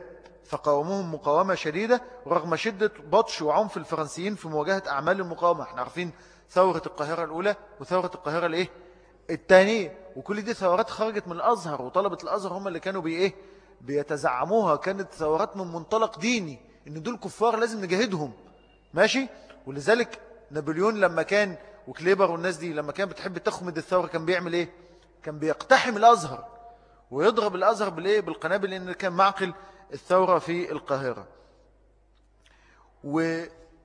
فقاوموهم مقاومة شديدة رغم شدة بطش وعنف الفرنسيين في مواجهة أعمال المقاومة. إحنا عارفين ثورة القاهرة الأولى وثورة القاهرة الإيه؟ الثانية وكل دي ثورات خرجت من الأزهر وطلبة الأزهر هم اللي كانوا بإيه بيتزعموها. كانت ثورات من منطلق ديني إن دول كفار لازم نجاهدهم. ماشي؟ ولذلك نابليون لما كان وكليبر والناس دي لما كان بتحب تخمد الثورة كان بيعمل إيه؟ كان بيقتحم الأزهر ويضرب الأزهر بالإيه؟ بالقنابل لأن كان معقل الثورة في القاهرة.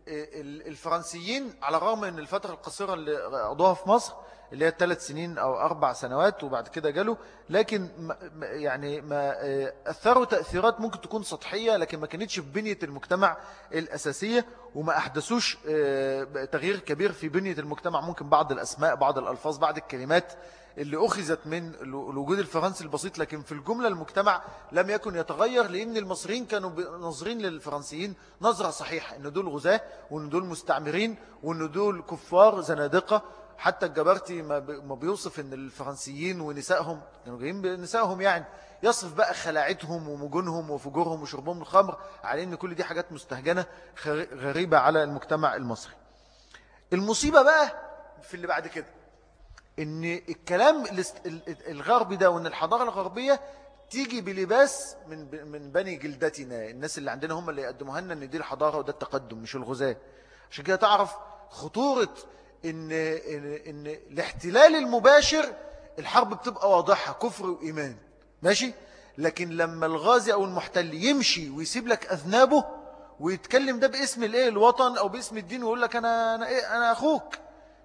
والفرنسيين على الرغم من الفترة القصيرة اللي قضوها في مصر اللي هي ثلاث سنين أو أربع سنوات وبعد كده جاله لكن يعني ما أثروا تأثيرات ممكن تكون سطحية لكن ما كانتش في بنية المجتمع الأساسية وما أحدثوش تغيير كبير في بنية المجتمع ممكن بعض الأسماء بعض الألفاظ بعض الكلمات اللي أخذت من الوجود الفرنسي البسيط لكن في الجملة المجتمع لم يكن يتغير لأن المصريين كانوا نظرين للفرنسيين نظرة صحيحة أن دول غزاة وأن دول مستعمرين وأن دول كفار زنادقة. حتى الجبرتي ما بيوصف أن الفرنسيين ونسائهم كانوا جايين بنسائهم يعني يصف بقى خلاعتهم ومجونهم وفجورهم وشربهم الخمر على أن كل دي حاجات مستهجنة غريبة على المجتمع المصري. المصيبة بقى في اللي بعد كده. إن الكلام الغربي ده وإن الحضارة الغربية تيجي بلباس من من بني جلدتنا. الناس اللي عندنا هم اللي يقدموها لنا إن دي الحضارة وده التقدم مش الغزاة. عشان كده تعرف خطورة إن, إن, إن الاحتلال المباشر الحرب بتبقى واضحة كفر وإيمان. ماشي؟ لكن لما الغازي أو المحتل يمشي ويسيب لك أذنابه ويتكلم ده باسم الإيه؟ الوطن أو باسم الدين ويقول لك أنا, أنا, إيه؟ أنا أخوك.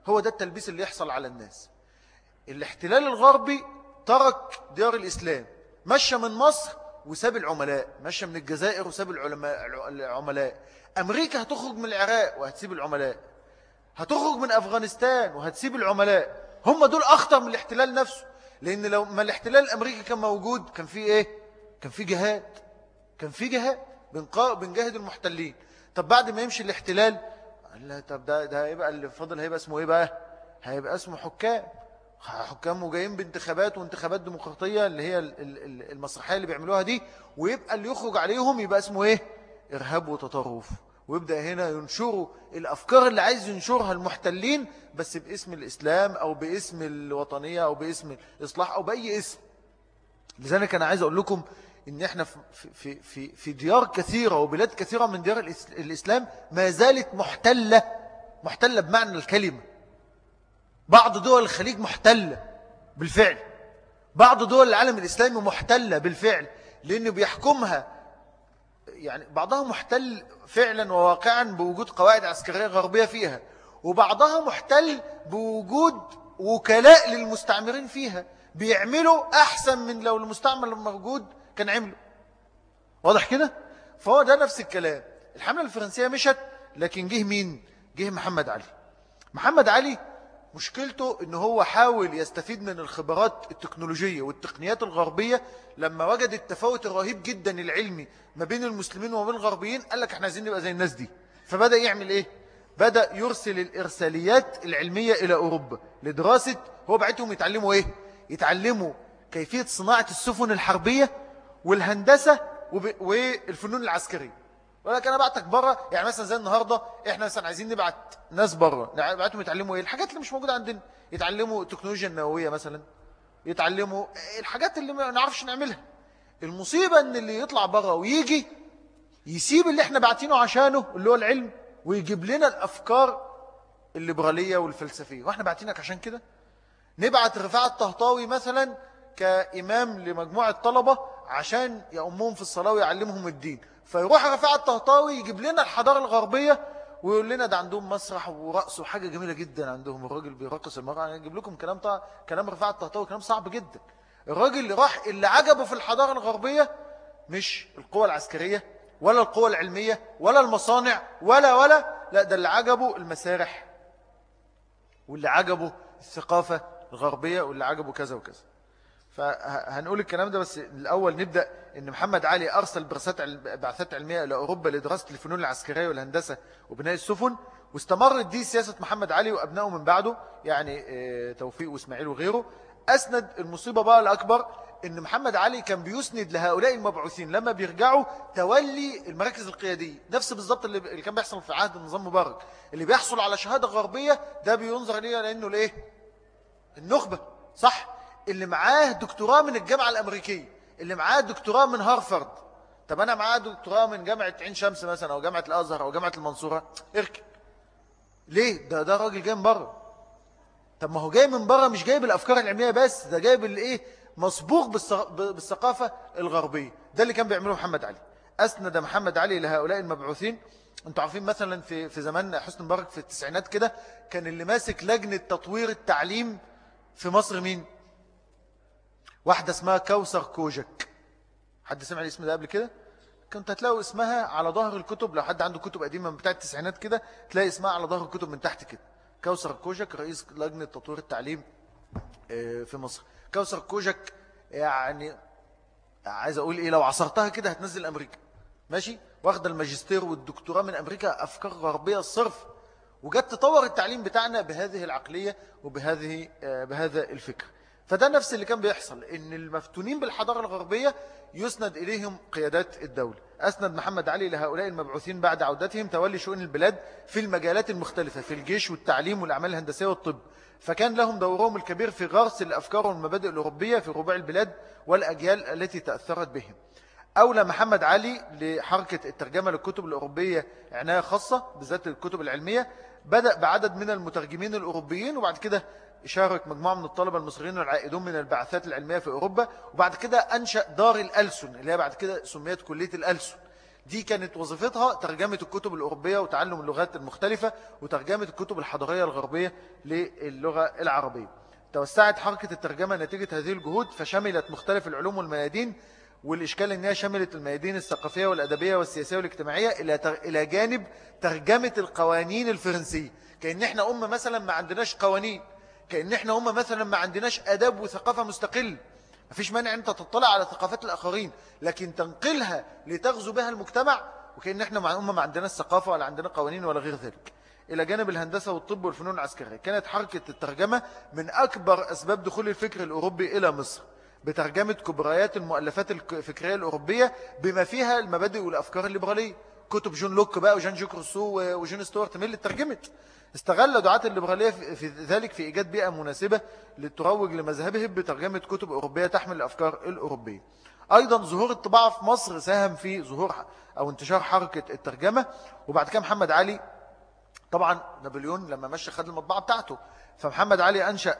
هو ده التلبيس اللي يحصل على الناس. الاحتلال الغربي ترك ديار الإسلام مشى من مصر وساب العملاء مشى من الجزائر وساب العملاء. أمريكا هتخرج من العراق وهتسيب العملاء. هتخرج من أفغانستان وهتسيب العملاء. هم دول أخطر من الاحتلال نفسه. لأن لو ما الاحتلال الأمريكي كان موجود كان في إيه؟ كان في جهاد. كان في جهاد بنجاهد المحتلين. طب بعد ما يمشي الاحتلال لا طب ده ده هيبقى اللي فاضل هيبقى اسمه إيه بقى؟ هيبقى اسمه حكام. حكام جايين بانتخابات وانتخابات ديمقراطية اللي هي المسرحية اللي بيعملوها دي ويبقى اللي يخرج عليهم يبقى اسمه إيه؟ إرهاب وتطرف. ويبدأ هنا ينشروا الأفكار اللي عايز ينشرها المحتلين بس باسم الإسلام أو باسم الوطنية أو باسم الإصلاح أو بأي اسم. لذلك أنا عايز أقول لكم إن إحنا في, في, في, في ديار كثيرة وبلاد كثيرة من ديار الإسلام ما زالت محتلة محتلة بمعنى الكلمة. بعض دول الخليج محتلة بالفعل. بعض دول العالم الإسلامي محتلة بالفعل لأنه بيحكمها. يعني بعضها محتل فعلا وواقعا بوجود قواعد عسكرية غربية فيها وبعضها محتل بوجود وكلاء للمستعمرين فيها. بيعملوا أحسن من لو المستعمر موجود كان عمله. واضح كده؟ فهو ده نفس الكلام. الحملة الفرنسية مشت لكن جه مين؟ جه محمد علي. محمد علي مشكلته إن هو حاول يستفيد من الخبرات التكنولوجية والتقنيات الغربية لما وجد التفاوت الرهيب جدا العلمي ما بين المسلمين وما بين الغربيين قال لك إحنا عايزين نبقى زي الناس دي. فبدأ يعمل إيه؟ بدأ يرسل الإرساليات العلمية إلى أوروبا لدراسة هو بعتهم يتعلموا إيه؟ يتعلموا كيفية صناعة السفن الحربية والهندسة والفنون العسكرية. ولكن أنا بعتك بره يعني مثلا زي النهارده إحنا مثلا عايزين نبعت ناس بره نبعتهم يتعلموا إيه؟ الحاجات اللي مش موجودة عندنا. يتعلموا التكنولوجيا النوويه مثلا يتعلموا الحاجات اللي ما نعرفش نعملها. المصيبة إن اللي يطلع بره ويجي يسيب اللي إحنا باعتينه عشانه اللي هو العلم ويجيب لنا الأفكار الليبرالية والفلسفية. وإحنا باعتينك عشان كده. نبعت رفاعة الطهطاوي مثلا كإمام لمجموعة طلبة عشان يأمهم في الصلاة ويعلمهم الدين. فيروح رفاعة الطهطاوي يجيب لنا الحضارة الغربية ويقول لنا ده عندهم مسرح ورقص وحاجة جميلة جدا عندهم. الراجل بيرقص المرأة أنا أجيب لكم كلام طا... كلام رفاعة الطهطاوي كلام صعب جدا. الراجل راح اللي عجبه في الحضارة الغربية مش القوة العسكرية ولا القوة العلمية ولا المصانع ولا ولا لا ده اللي عجبه المسارح واللي عجبه الثقافة الغربية واللي عجبه كذا وكذا. فهنقول الكلام ده بس الأول نبدأ أن محمد علي أرسل بعثات علمية إلى أوروبا لدراسة الفنون العسكرية والهندسة وبناء السفن واستمرت دي سياسة محمد علي وأبنائه من بعده يعني آه، توفيق وإسماعيل وغيره. أسند المصيبة بقى الأكبر أن محمد علي كان بيسند لهؤلاء المبعوثين لما بيرجعوا تولي المراكز القيادية. نفس بالضبط اللي كان بيحصل في عهد النظام مبارك. اللي بيحصل على شهادة غربية ده بينظر ليه لأنه الإيه؟ النخبة صح؟ اللي معاه دكتوراه من الجامعة الأمريكية اللي معاه دكتوراه من هارفارد. طب أنا معاه دكتوراه من جامعة عين شمس مثلا أو جامعة الأزهر أو جامعة المنصورة. اركب. ليه؟ ده ده راجل جاي من بره. طب ما هو جاي من بره مش جايب الأفكار العلمية بس ده جايب الايه مصبوغ بالثقافة الغربية. ده اللي كان بيعمله محمد علي. أسند محمد علي لهؤلاء المبعوثين. أنتوا عارفين مثلا في في زمان حسن مبارك في التسعينات كده كان اللي ماسك لجنة تطوير التعليم في مصر مين؟ واحدة اسمها كوثر كوجك. حد سمع الاسم ده قبل كده؟ كنت هتلاقوا اسمها على ظهر الكتب. لو حد عنده كتب قديمة من بتاع التسعينات كده تلاقي اسمها على ظهر الكتب من تحت كده. كوثر كوجك رئيس لجنة تطوير التعليم آه، في مصر. كوثر كوجك يعني عايز أقول إيه لو عصرتها كده هتنزل أمريكا. ماشي؟ واخدة الماجستير والدكتوراه من أمريكا أفكار غربية صرف وجت تطور التعليم بتاعنا بهذه العقلية وبهذه آه، بهذا الفكر. فده نفس اللي كان بيحصل إن المفتونين بالحضارة الغربية يسند إليهم قيادات الدولة. أسند محمد علي لهؤلاء المبعوثين بعد عودتهم تولي شؤون البلاد في المجالات المختلفة في الجيش والتعليم والأعمال الهندسية والطب. فكان لهم دورهم الكبير في غرس الأفكار والمبادئ الأوروبية في ربوع البلاد والأجيال التي تأثرت بهم. أولى محمد علي لحركة الترجمة للكتب الأوروبية عناية خاصة بالذات الكتب العلمية بدأ بعدد من المترجمين الأوروبيين وبعد كده شارك مجموعة من الطلبة المصريين والعائدون من البعثات العلمية في أوروبا وبعد كده أنشأ دار الألسن اللي هي بعد كده سميت كلية الألسن. دي كانت وظيفتها ترجمة الكتب الأوروبية وتعلم اللغات المختلفة وترجمة الكتب الحضارية الغربية للغة العربية. توسعت حركة الترجمة نتيجة هذه الجهود فشملت مختلف العلوم والميادين والإشكال أنها شملت الميادين الثقافية والأدبية والسياسية والاجتماعية إلى إلى جانب ترجمة القوانين الفرنسية. كأن إحنا أمة مثلا ما عندناش قوانين. كأن إحنا أمة مثلا ما عندناش أداب وثقافة مستقل مفيش مانع أنت تطلع على ثقافات الآخرين لكن تنقلها لتغزو بها المجتمع وكأن إحنا أمة ما عندناش ثقافة ولا عندنا قوانين ولا غير ذلك. إلى جانب الهندسة والطب والفنون العسكرية. كانت حركة الترجمة من أكبر أسباب دخول الفكر الأوروبي إلى مصر. بترجمة كبريات المؤلفات الفكرية الأوروبية بما فيها المبادئ والأفكار الليبرالية. كتب جون لوك بقى وجان جاك روسو وجون ستوارت ميل ترجمت استغل دعاة الليبرالية في ذلك في إيجاد بيئة مناسبة للترويج لمذهبهم بترجمة كتب أوروبية تحمل الأفكار الأوروبية. أيضا ظهور الطباعة في مصر ساهم في ظهور أو انتشار حركة الترجمة. وبعد كده محمد علي طبعا نابليون لما مشى خد المطبعة بتاعته. فمحمد علي أنشأ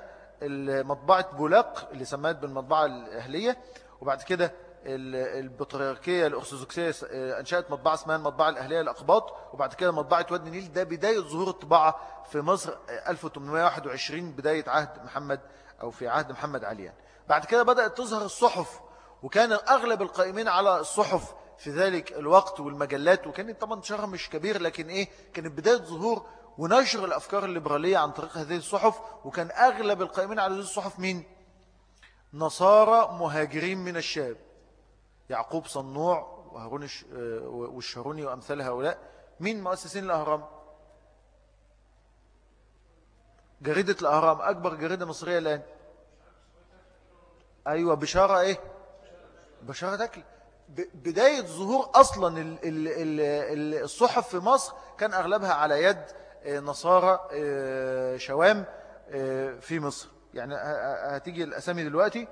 مطبعة بولاق اللي سمات بالمطبعة الأهلية وبعد كده البطريركية الأرثوذكسية أنشأت مطبعة اسمها المطبعة الأهلية للأقباط وبعد كده مطبعة واد النيل ده بداية ظهور الطباعة في مصر 1821 بداية عهد محمد أو في عهد محمد علي يعني. بعد كده بدأت تظهر الصحف وكان أغلب القائمين على الصحف في ذلك الوقت والمجلات وكان طبعا انتشارها مش كبير لكن إيه كانت بداية ظهور ونشر الأفكار الليبرالية عن طريق هذه الصحف وكان أغلب القائمين على هذه الصحف مين؟ نصارى مهاجرين من الشام. يعقوب صنوع وهارون آه، وأمثال هؤلاء. مين مؤسسين الأهرام؟ جريدة الأهرام أكبر جريدة مصرية الآن. أيوة بشارة إيه؟ بشارة تكل بداية ظهور أصلا الصحف في مصر كان أغلبها على يد نصارى آه، شوام في مصر. يعني هتيجي الأسامي دلوقتي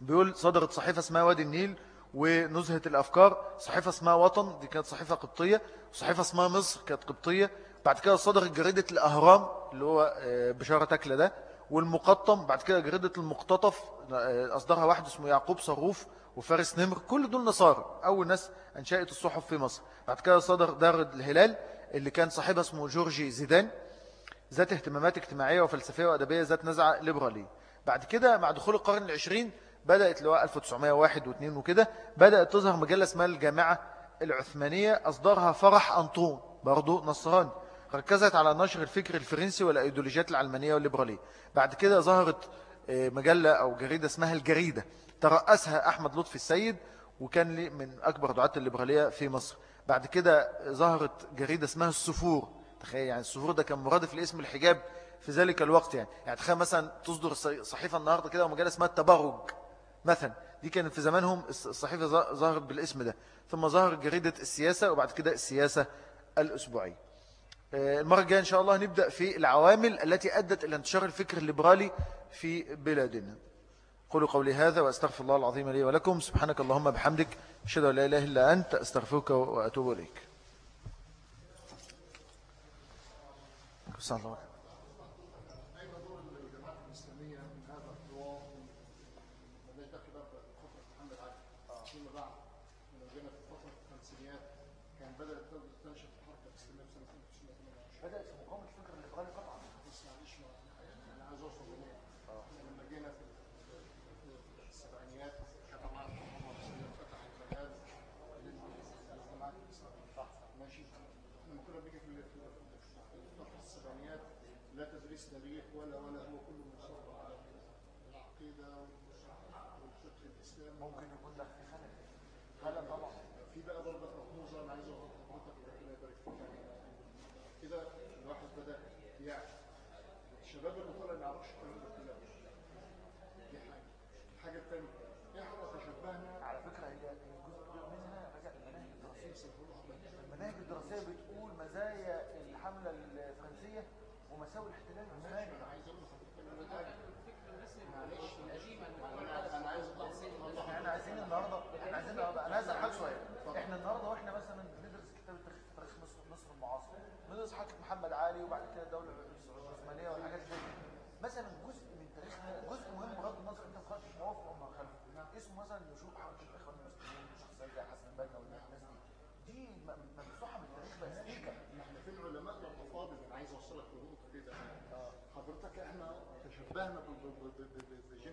بيقول صدرت صحيفة اسمها وادي النيل ونزهة الأفكار صحيفة اسمها وطن دي كانت صحيفة قبطية صحيفة اسمها مصر كانت قبطية. بعد كده صدرت جريدة الأهرام اللي هو آه، بشارة تكلة ده والمقطم بعد كده جريدة المقتطف آه، أصدرها واحد اسمه يعقوب صروف وفارس نمر. كل دول نصارى أول ناس أنشأت الصحف في مصر. بعد كده صدر دار الهلال اللي كان صاحبها اسمه جورجي زيدان ذات اهتمامات اجتماعية وفلسفية وأدبية ذات نزعة ليبرالية بعد كده مع دخول القرن العشرين بدأت اللي هو 1901 و2 وكده بدأت تظهر مجلة اسمها الجامعة العثمانية أصدرها فرح أنطون برضو نصراني. ركزت على نشر الفكر الفرنسي والأيديولوجيات العلمانية والليبرالية بعد كده ظهرت آه، مجلة أو جريدة اسمها الجريدة. ترأسها أحمد لطفي السيد وكان من أكبر دعاة الليبرالية في مصر. بعد كده ظهرت جريدة اسمها السفور. تخيل يعني السفور ده كان مرادف لاسم الحجاب في ذلك الوقت يعني. يعني تخيل مثلا تصدر صحيفة النهاردة كده ومجلة اسمها التبرج مثلا. دي كانت في زمانهم الصحيفة ظهرت بالاسم ده. ثم ظهر جريدة السياسة وبعد كده السياسة الأسبوعية. آه، المرة الجاية إن شاء الله نبدأ في العوامل التي أدت إلى انتشار الفكر الليبرالي في بلادنا. قولوا قولي هذا وأستغفر الله العظيم لي ولكم. سبحانك اللهم بحمدك. أشهد أن لا إله إلا أنت. أستغفرك وأتوب إليك. صلى الله عليه السبعينيات كما مع محمد وسلم فتح المجال للمجتمعات ماشي من كل بيجي في فتح السبعينيات لا تدريس تاريخ ولا ولا هو كله مصر على العقيده والفقه الاسلامي ممكن يكون لك في خلل خلل طبعا في بقى برضه رموز أنا عايز يساوي الاحتلال العثماني عايزين معلش أنا عايزين النهارده عايزين شوية. إحنا النهارده وإحنا مثلا بندرس كتاب تاريخ مصر مصر بندرس محمد علي وبعد كده الدولة العثمانيه والحاجات دي. مثلا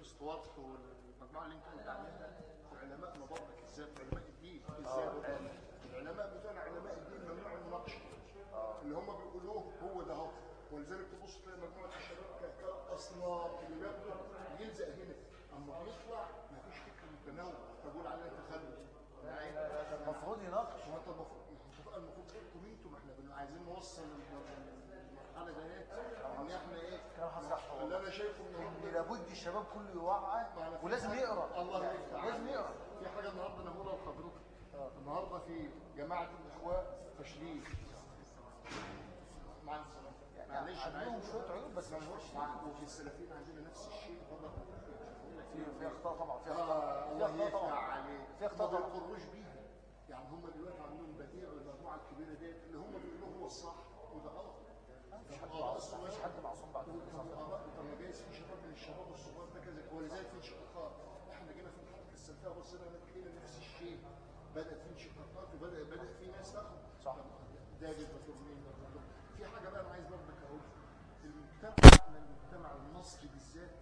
ستوارت والمجموعة اللي انت قلت عليها علماء مبارك إزاي علماء الدين إزاي العلماء بتوعنا علماء الدين ممنوع المناقشه اللي هم بيقولوه هو ده اهو ولذلك تبص تلاقي مجموعة الشباب أصلا اللي بياخدوا يلزق هنا. أما بيطلع مفيش فكر متنوع. تقول عليه تخلف. المفروض يناقش. هو انت المفروض المفروض أنتوا ما إحنا عايزين نوصل المرحله ديت إن إحنا إيه؟ اللي أنا شايفه إن لابد الشباب كله يوعى ولازم يقرأ. الله يفتح لازم يقرأ. في حاجة النهارده أنا هقولها لحضرتك. النهارده في جماعة الإخوة تشريف. مع معلش. أنا عندهم شوية عيوب بس وفي السلفيين عندنا نفس الشيء برضه. في أخطاء طبعا في أخطاء. الله يفتح عليك في أخطاء ما بيقروش بيها. يعني هم دلوقتي عندهم بديع المجموعه الكبيرة ديت اللي هم بيقولوا هو الصح. حد معصوم بعد طب ما جايز في شباب من الشباب الصغار ده كذا ولذلك في انشقاقات إحنا جينا في السلفية بصينا لقينا نفس الشيء. بدات في انشقاقات وبدأ بدأ في ناس تاخد صح. ده بيبقى في حاجة بقى أنا عايز برضك أقول. المجتمع المجتمع المصري بالذات